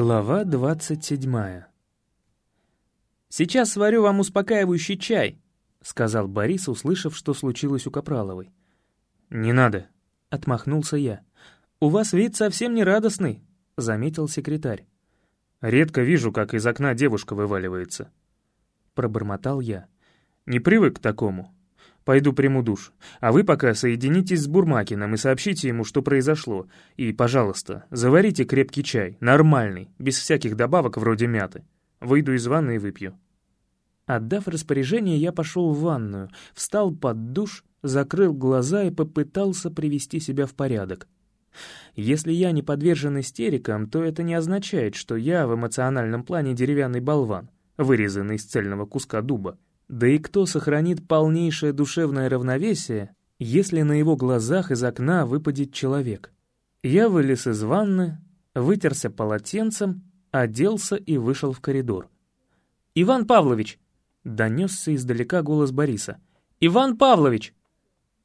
Глава 27 «Сейчас сварю вам успокаивающий чай», — сказал Борис, услышав, что случилось у Капраловой. «Не надо», — отмахнулся я. «У вас вид совсем не радостный», — заметил секретарь. «Редко вижу, как из окна девушка вываливается», — пробормотал я. «Не привык к такому. Пойду приму душ. А вы пока соединитесь с Бурмакиным и сообщите ему, что произошло. И, пожалуйста, заварите крепкий чай, нормальный, без всяких добавок вроде мяты. Выйду из ванны и выпью». Отдав распоряжение, я пошел в ванную, встал под душ, закрыл глаза и попытался привести себя в порядок. Если я не подвержен истерикам, то это не означает, что я в эмоциональном плане деревянный болван, вырезанный из цельного куска дуба. Да и кто сохранит полнейшее душевное равновесие, если на его глазах из окна выпадет человек? Я вылез из ванны, вытерся полотенцем, оделся и вышел в коридор. «Иван Павлович!» — донесся издалека голос Бориса. «Иван Павлович!»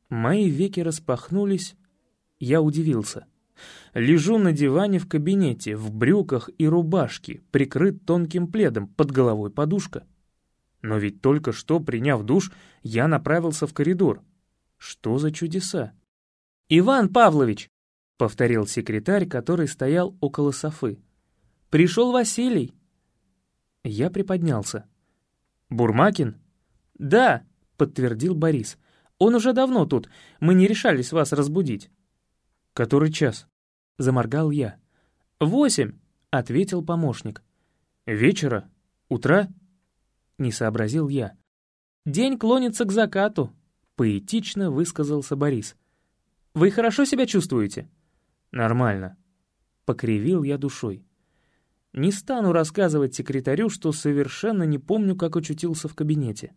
Мои веки распахнулись, я удивился. Лежу на диване в кабинете, в брюках и рубашке, прикрыт тонким пледом, под головой подушка. Но ведь только что, приняв душ, я направился в коридор. Что за чудеса? «Иван Павлович!» — повторил секретарь, который стоял около Софы. «Пришел Василий!» Я приподнялся. «Бурмакин?» «Да!» — подтвердил Борис. «Он уже давно тут. Мы не решались вас разбудить». «Который час?» — заморгал я. «Восемь!» — ответил помощник. «Вечера? Утра?» Не сообразил я. «День клонится к закату», — поэтично высказался Борис. «Вы хорошо себя чувствуете?» «Нормально», — покривил я душой. Не стану рассказывать секретарю, что совершенно не помню, как очутился в кабинете.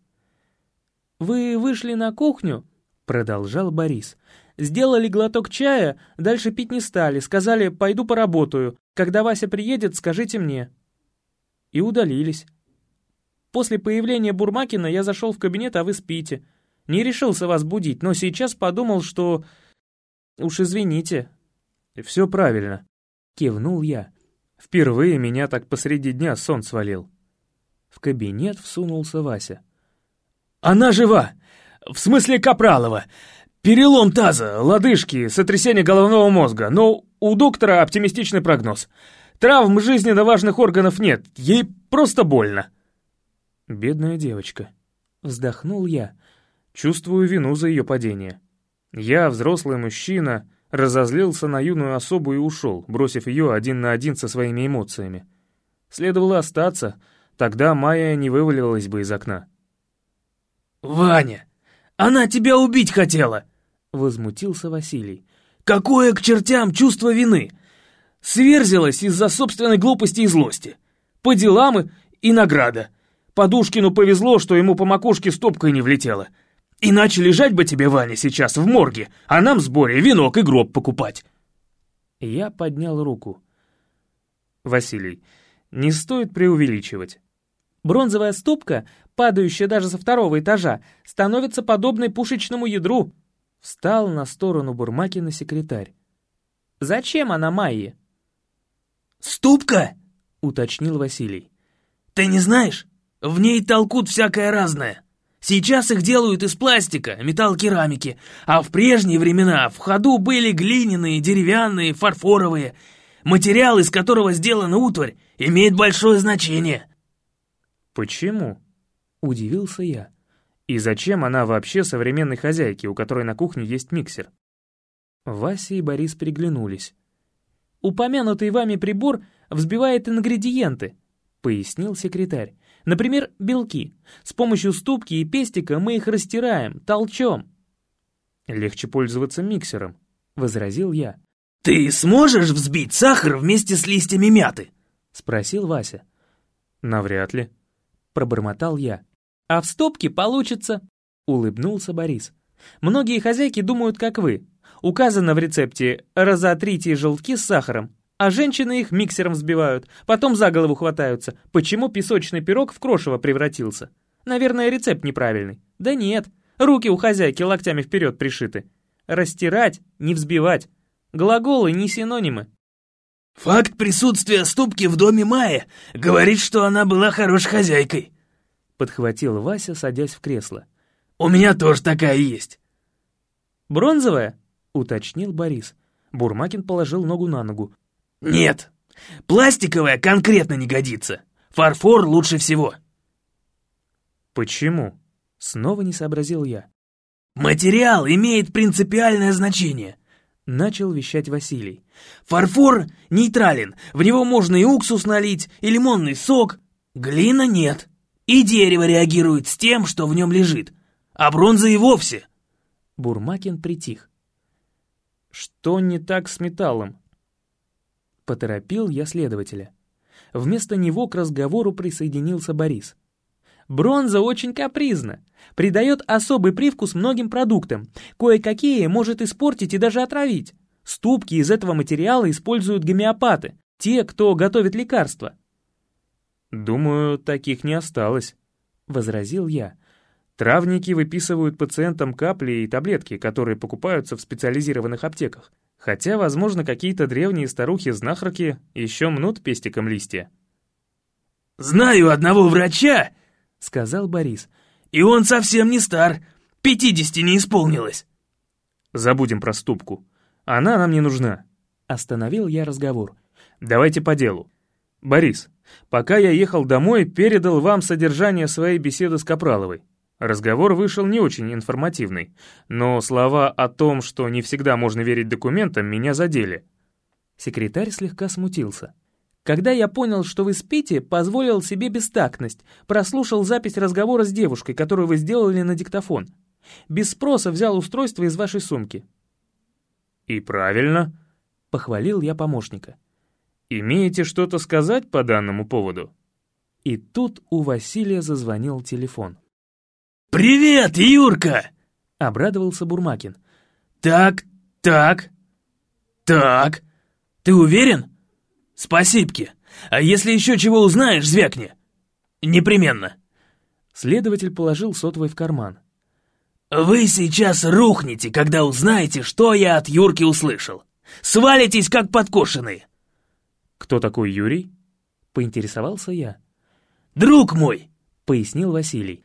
«Вы вышли на кухню?» — продолжал Борис. «Сделали глоток чая, дальше пить не стали, сказали, пойду поработаю. Когда Вася приедет, скажите мне». И удалились. После появления Бурмакина я зашел в кабинет, а вы спите. Не решился вас будить, но сейчас подумал, что... Уж извините». «Все правильно», — кивнул я. «Впервые меня так посреди дня сон свалил». В кабинет всунулся Вася. «Она жива! В смысле Капралова! Перелом таза, лодыжки, сотрясение головного мозга, но у доктора оптимистичный прогноз. Травм жизненно важных органов нет, ей просто больно». Бедная девочка. Вздохнул я. Чувствую вину за ее падение. Я, взрослый мужчина, разозлился на юную особу и ушел, бросив ее один на один со своими эмоциями. Следовало остаться, тогда Майя не вывалилась бы из окна. «Ваня, она тебя убить хотела!» — возмутился Василий. «Какое к чертям чувство вины! Сверзилась из-за собственной глупости и злости. По делам и, награда. Подушкину повезло, что ему по макушке стопкой не влетело. Иначе лежать бы тебе, Ваня, сейчас в морге, а нам с Борей венок и гроб покупать. Я поднял руку. Василий, не стоит преувеличивать. Бронзовая ступка, падающая даже со второго этажа, становится подобной пушечному ядру. Встал на сторону Бурмакина секретарь. «Зачем она Майе?» «Ступка?» — уточнил Василий. «Ты не знаешь? В ней толкут всякое разное. Сейчас их делают из пластика, металл-керамики, а в прежние времена в ходу были глиняные, деревянные, фарфоровые. Материал, из которого сделана утварь, имеет большое значение. «Почему?» — удивился я. «И зачем она вообще современной хозяйке, у которой на кухне есть миксер?» Вася и Борис приглянулись. «Упомянутый вами прибор взбивает ингредиенты», — пояснил секретарь. Например, белки. С помощью ступки и пестика мы их растираем, толчем. «Легче пользоваться миксером», — возразил я. «Ты сможешь взбить сахар вместе с листьями мяты?» — спросил Вася. «Навряд ли», — пробормотал я. «А в стопке получится», — улыбнулся Борис. «Многие хозяйки думают, как вы. Указано в рецепте «разотрите желтки с сахаром», а женщины их миксером взбивают, потом за голову хватаются. Почему песочный пирог в крошево превратился? Наверное, рецепт неправильный. Да нет, руки у хозяйки локтями вперед пришиты. Растирать, не взбивать. Глаголы не синонимы. Факт присутствия ступки в доме Майя говорит, что она была хорошей хозяйкой. Подхватил Вася, садясь в кресло. У меня тоже такая есть. Бронзовая? Уточнил Борис. Бурмакин положил ногу на ногу. Нет, пластиковая конкретно не годится. Фарфор лучше всего. Почему? Снова не сообразил я. Материал имеет принципиальное значение. Начал вещать Василий. Фарфор нейтрален, в него можно и уксус налить, и лимонный сок. Глина нет. И дерево реагирует с тем, что в нем лежит. А бронза и вовсе. Бурмакин притих. Что не так с металлом? Поторопил я следователя. Вместо него к разговору присоединился Борис. Бронза очень капризна, придает особый привкус многим продуктам, кое-какие может испортить и даже отравить. Ступки из этого материала используют гомеопаты, те, кто готовит лекарства. «Думаю, таких не осталось», — возразил я. «Травники выписывают пациентам капли и таблетки, которые покупаются в специализированных аптеках. Хотя, возможно, какие-то древние старухи-знахарки еще мнут пестиком листья». «Знаю одного врача!» — сказал Борис. «И он совсем не стар, пятидесяти не исполнилось». «Забудем про ступку. Она нам не нужна». Остановил я разговор. «Давайте по делу. Борис, пока я ехал домой, передал вам содержание своей беседы с Капраловой. Разговор вышел не очень информативный, но слова о том, что не всегда можно верить документам, меня задели». Секретарь слегка смутился. Когда я понял, что вы спите, позволил себе бестактность, прослушал запись разговора с девушкой, которую вы сделали на диктофон. Без спроса взял устройство из вашей сумки». «И правильно», — похвалил я помощника. «Имеете что-то сказать по данному поводу?» И тут у Василия зазвонил телефон. «Привет, Юрка!» — обрадовался Бурмакин. «Так, так, так. Ты уверен?» «Спасибки. А если еще чего узнаешь, звякни. Непременно». Следователь положил сотовый в карман. «Вы сейчас рухнете, когда узнаете, что я от Юрки услышал. Свалитесь, как подкошенные». «Кто такой Юрий?» — поинтересовался я. «Друг мой», — пояснил Василий.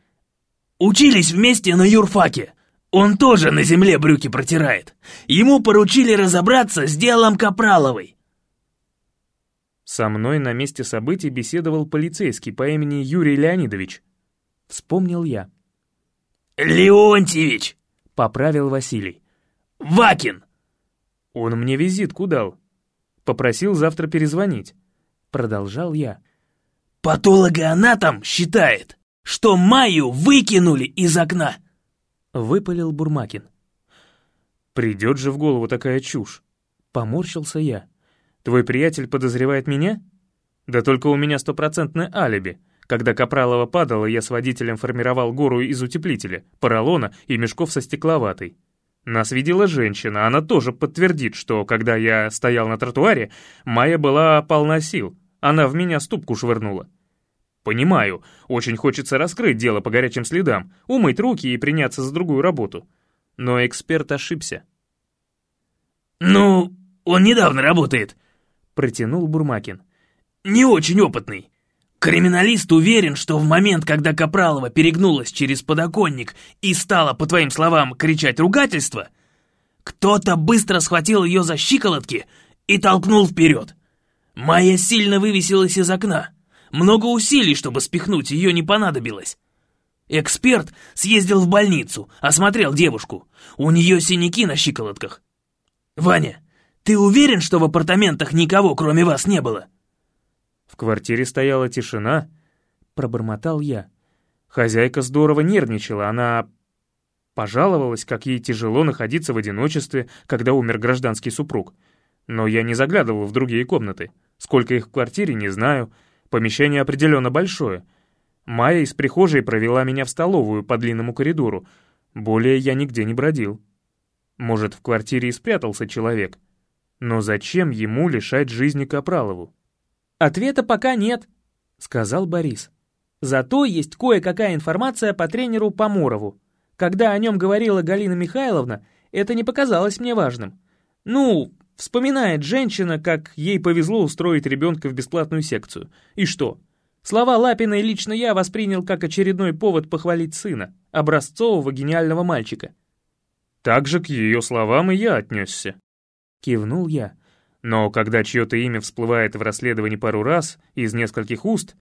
«Учились вместе на юрфаке. Он тоже на земле брюки протирает. Ему поручили разобраться с делом Капраловой. Со мной на месте событий беседовал полицейский по имени Юрий Леонидович. Вспомнил я. «Леонтьевич!» — поправил Василий. «Вакин!» Он мне визитку дал. Попросил завтра перезвонить. Продолжал я. «Патологоанатом считает, что Майю выкинули из окна!» Выпалил Бурмакин. «Придет же в голову такая чушь!» Поморщился я. Твой приятель подозревает меня? Да только у меня стопроцентное алиби. Когда Капралова падала, я с водителем формировал гору из утеплителя, поролона и мешков со стекловатой. Нас видела женщина, она тоже подтвердит, что, когда я стоял на тротуаре, Майя была полна сил, она в меня ступку швырнула. Понимаю, очень хочется раскрыть дело по горячим следам, умыть руки и приняться за другую работу. Но эксперт ошибся. «Ну, он недавно работает», — протянул Бурмакин. «Не очень опытный. Криминалист уверен, что в момент, когда Капралова перегнулась через подоконник и стала, по твоим словам, кричать ругательство, кто-то быстро схватил ее за щиколотки и толкнул вперед. Майя сильно вывесилась из окна. Много усилий, чтобы спихнуть, ее не понадобилось. Эксперт съездил в больницу, осмотрел девушку. У нее синяки на щиколотках. «Ваня, ты уверен, что в апартаментах никого, кроме вас, не было?» «В квартире стояла тишина», — пробормотал я. Хозяйка здорово нервничала, она пожаловалась, как ей тяжело находиться в одиночестве, когда умер гражданский супруг. Но я не заглядывал в другие комнаты. Сколько их в квартире, не знаю. Помещение определенно большое. Майя из прихожей провела меня в столовую по длинному коридору. Более я нигде не бродил. Может, в квартире и спрятался человек. Но зачем ему лишать жизни Капралову? «Ответа пока нет», — сказал Борис. «Зато есть кое-какая информация по тренеру Поморову. Когда о нем говорила Галина Михайловна, это не показалось мне важным. Ну, Вспоминает женщина, как ей повезло устроить ребенка в бесплатную секцию. И что? Слова Лапиной лично я воспринял как очередной повод похвалить сына, образцового гениального мальчика. Так же к ее словам и я отнесся. Кивнул я. Но когда чье-то имя всплывает в расследовании пару раз из нескольких уст,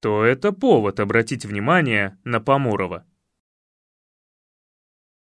то это повод обратить внимание на Поморова.